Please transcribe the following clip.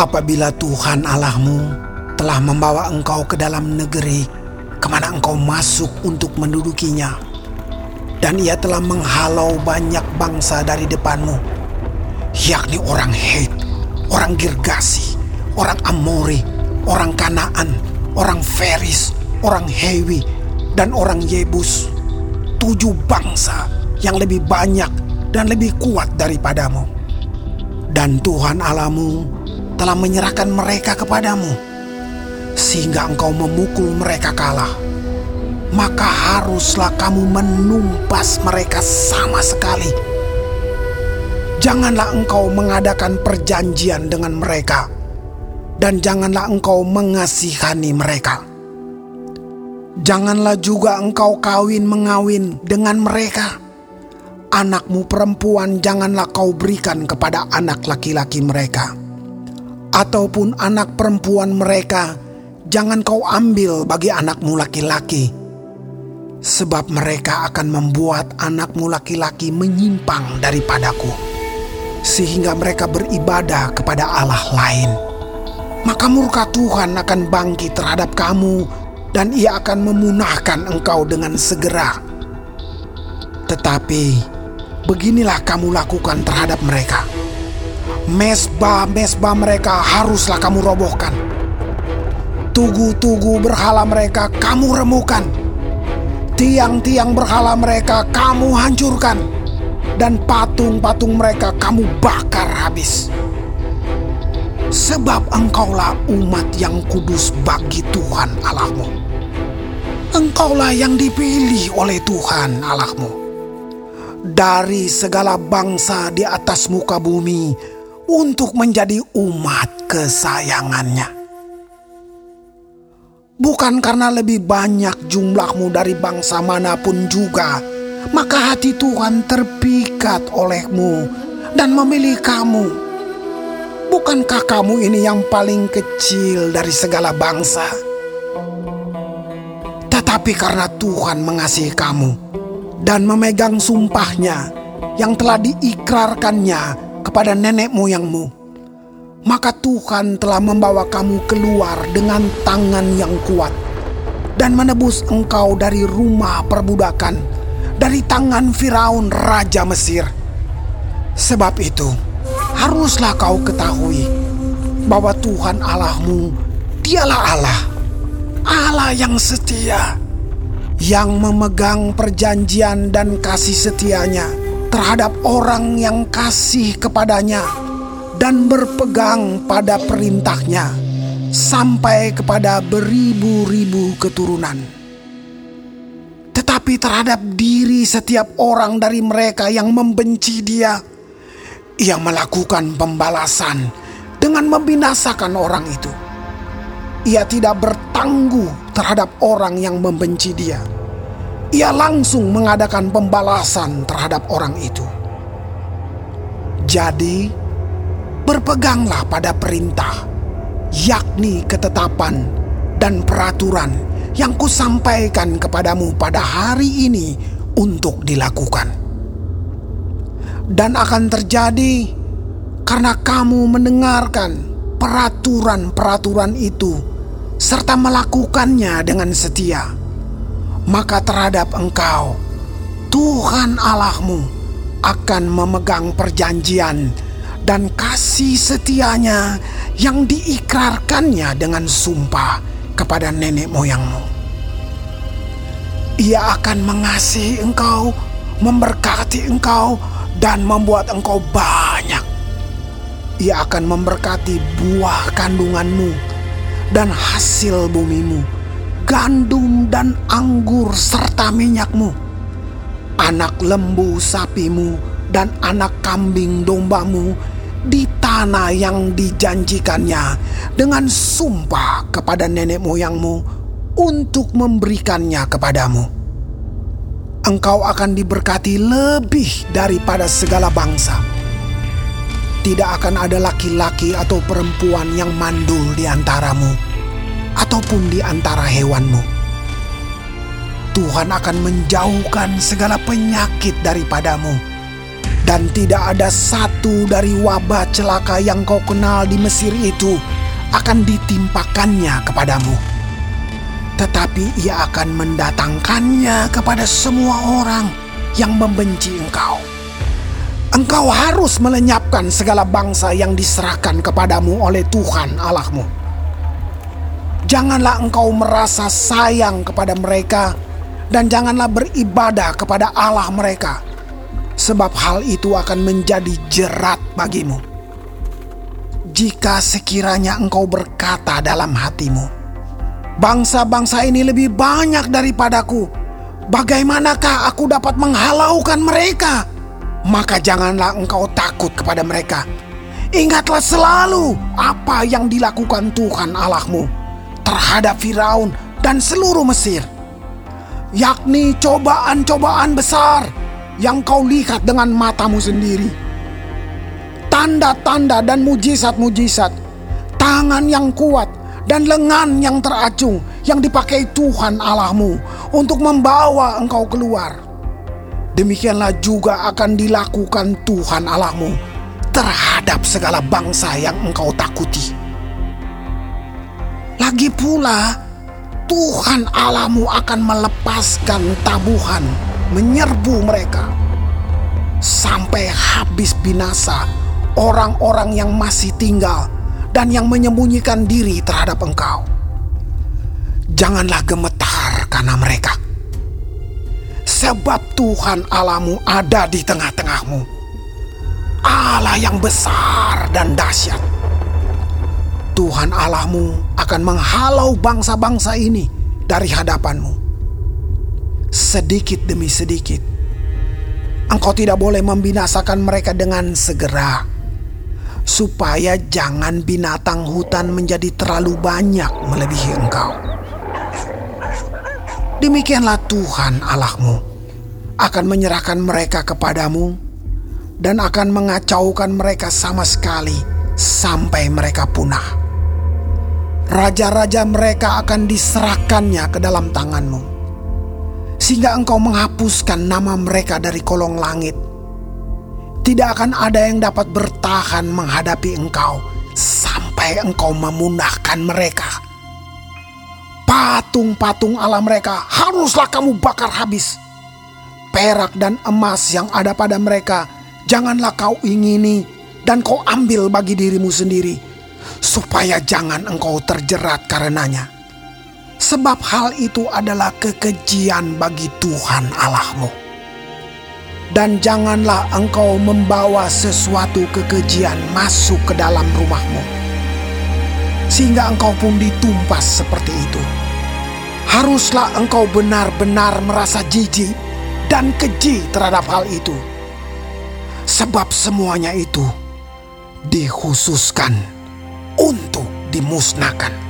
Apabila Tuhan Allahmu telah membawa engkau ke dalam negeri ke mana engkau masuk untuk mendudukinya, dan ia telah menghalau banyak bangsa dari depanmu, yakni orang Het, orang Girgasi, orang Amori, orang Kanaan, orang Feris, orang Hewi, dan orang Yebus, tujuh bangsa yang lebih banyak dan lebih kuat daripadamu. Dan Tuhan Alamu telah menyerahkan mereka kepadamu, sehingga engkau memukul mereka kalah. Maka haruslah kamu menumpas mereka sama sekali. Janganlah engkau mengadakan perjanjian dengan mereka, dan janganlah engkau mengasihani mereka. Janganlah juga engkau kawin mengawin dengan mereka. Anakmu perempuan janganlah kau berikan kepada anak laki-laki mereka, ataupun anak perempuan mereka jangan kau ambil bagi anakmu laki-laki, sebab mereka akan membuat anakmu laki-laki menyimpang daripadaku, sehingga mereka beribadah kepada Allah lain. Maka murka Tuhan akan bangkit terhadap kamu dan ia akan memunahkan engkau dengan segera. Tetapi beginilah kamu lakukan terhadap mereka. Mesbah-mesbah mereka haruslah kamu robohkan. Tugu-tugu berhala mereka kamu remukan. Tiang-tiang berhala mereka kamu hancurkan. Dan patung-patung mereka kamu bakar habis. Sebab engkaulah umat yang kudus bagi Tuhan Allahmu. Engkaulah yang dipilih oleh Tuhan Allahmu. Dari segala bangsa di atas muka bumi untuk menjadi umat kesayangannya. Bukan karena lebih banyak jumlahmu dari bangsa mana pun juga, maka hati Tuhan terpikat olehmu dan memilih kamu Bukankah kamu ini yang paling kecil dari segala bangsa? Tetapi karena Tuhan mengasihi kamu dan memegang sumpahnya yang telah diikrarkannya kepada nenek moyangmu, maka Tuhan telah membawa kamu keluar dengan tangan yang kuat dan menebus engkau dari rumah perbudakan, dari tangan Firaun Raja Mesir. Sebab itu, haruslah kau ketahui bahwa Tuhan Allahmu dialah Allah, Allah yang setia, yang memegang perjanjian dan kasih setianya terhadap orang yang kasih kepadanya dan berpegang pada perintahnya sampai kepada beribu-ribu keturunan. Tetapi terhadap diri setiap orang dari mereka yang membenci dia, ia melakukan pembalasan dengan membinasakan orang itu. Ia tidak bertangguh terhadap orang yang membenci dia. Ia langsung mengadakan pembalasan terhadap orang itu. Jadi, berpeganglah pada perintah, yakni ketetapan dan peraturan yang kusampaikan kepadamu pada hari ini untuk dilakukan dan akan terjadi karena kamu mendengarkan peraturan-peraturan itu serta melakukannya dengan setia. Maka terhadap engkau, Tuhan Allahmu akan memegang perjanjian dan kasih setianya yang diikrarkannya dengan sumpah kepada nenek moyangmu. Ia akan mengasihi engkau, memberkati engkau, dan membuat engkau banyak. Ia akan memberkati buah kandunganmu dan hasil bumimu, gandum dan anggur serta minyakmu, anak lembu sapimu dan anak kambing dombamu di tanah yang dijanjikannya dengan sumpah kepada nenek moyangmu untuk memberikannya kepadamu. Engkau akan diberkati lebih daripada segala bangsa. Tidak akan ada laki-laki atau perempuan yang mandul di antaramu, ataupun di antara hewanmu. Tuhan akan menjauhkan segala penyakit daripadamu, Dan tidak ada satu dari wabah celaka yang kau kenal di Mesir itu akan ditimpakannya kepadamu. Tetapi ia akan mendatangkannya kepada semua orang yang membenci engkau. Engkau harus melenyapkan segala bangsa yang diserahkan kepadamu oleh Tuhan Allahmu. Janganlah engkau merasa sayang kepada mereka dan janganlah beribadah kepada Allah mereka, sebab hal itu akan menjadi jerat bagimu. Jika sekiranya engkau berkata dalam hatimu, "Bangsa-bangsa ini lebih banyak daripadaku, bagaimanakah aku dapat menghalaukan mereka?" Maka janganlah engkau takut kepada mereka. Ingatlah selalu apa yang dilakukan Tuhan Allahmu terhadap Firaun dan seluruh Mesir yakni cobaan-cobaan besar yang kau lihat dengan matamu sendiri. Tanda-tanda dan mujizat-mujizat, tangan yang kuat dan lengan yang teracung yang dipakai Tuhan Allahmu untuk membawa engkau keluar. Demikianlah juga akan dilakukan Tuhan Allahmu terhadap segala bangsa yang engkau takuti. Lagi pula, Tuhan Allahmu akan melepaskan tabuhan menyerbu mereka sampai habis binasa orang-orang yang masih tinggal dan yang menyembunyikan diri terhadap engkau. Janganlah gemetar karena mereka. Sebab Tuhan Allahmu ada di tengah-tengahmu. Allah yang besar dan dahsyat Tuhan Allahmu akan menghalau bangsa-bangsa ini dari hadapanmu. Sedikit demi sedikit, engkau tidak boleh membinasakan mereka dengan segera, supaya jangan binatang hutan menjadi terlalu banyak melebihi engkau. Demikianlah Tuhan Allahmu akan menyerahkan mereka kepadamu dan akan mengacaukan mereka sama sekali sampai mereka punah raja-raja mereka akan diserahkannya ke dalam tanganmu, sehingga engkau menghapuskan nama mereka dari kolong langit. Tidak akan ada yang dapat bertahan menghadapi engkau sampai engkau memunahkan mereka. Patung-patung Allah mereka haruslah kamu bakar habis. Perak dan emas yang ada pada mereka janganlah kau ingini dan kau ambil bagi dirimu sendiri supaya jangan engkau terjerat karenanya. Sebab hal itu adalah kekejian bagi Tuhan Allahmu. Dan janganlah engkau membawa sesuatu kekejian masuk ke dalam rumahmu. Sehingga engkau pun ditumpas seperti itu. Haruslah engkau benar-benar merasa jijik dan keji terhadap hal itu. Sebab semuanya itu dikhususkan untuk dimusnahkan.